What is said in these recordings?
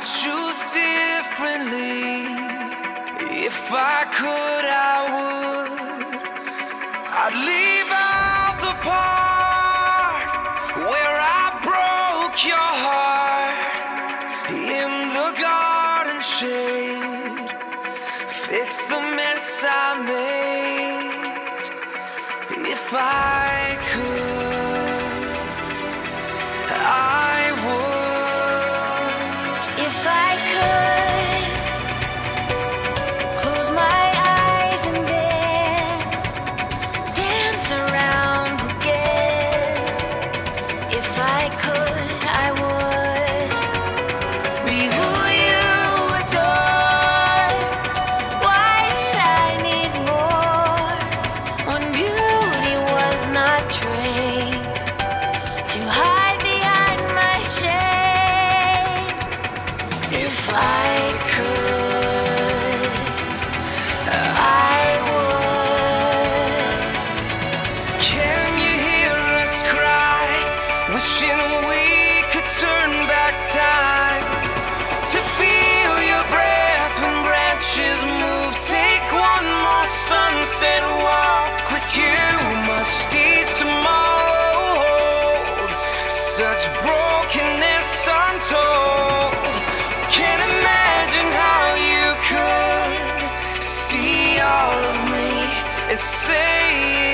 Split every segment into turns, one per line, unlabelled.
choose differently. If I could, I would. I'd leave out the part where I broke your heart in the garden shade. Fix the mess I made. If I I
could
sunset walk with you must ease tomorrow. hold Such brokenness untold. Can't imagine how you could see all of me and say.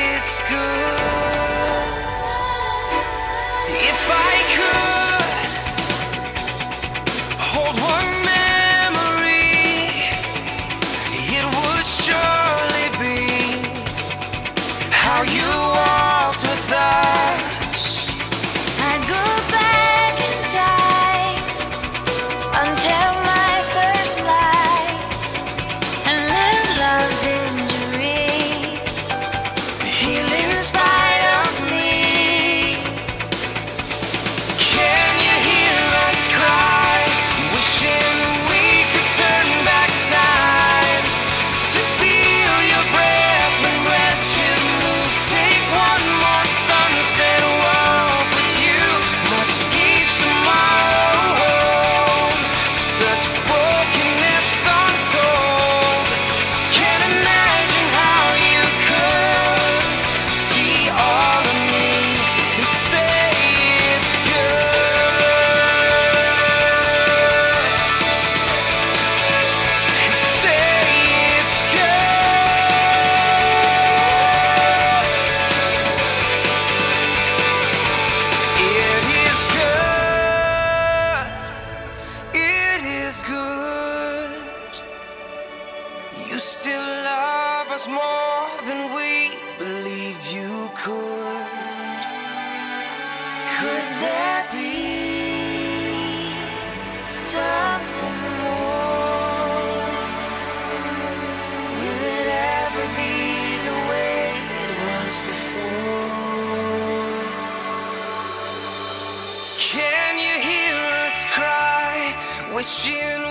Question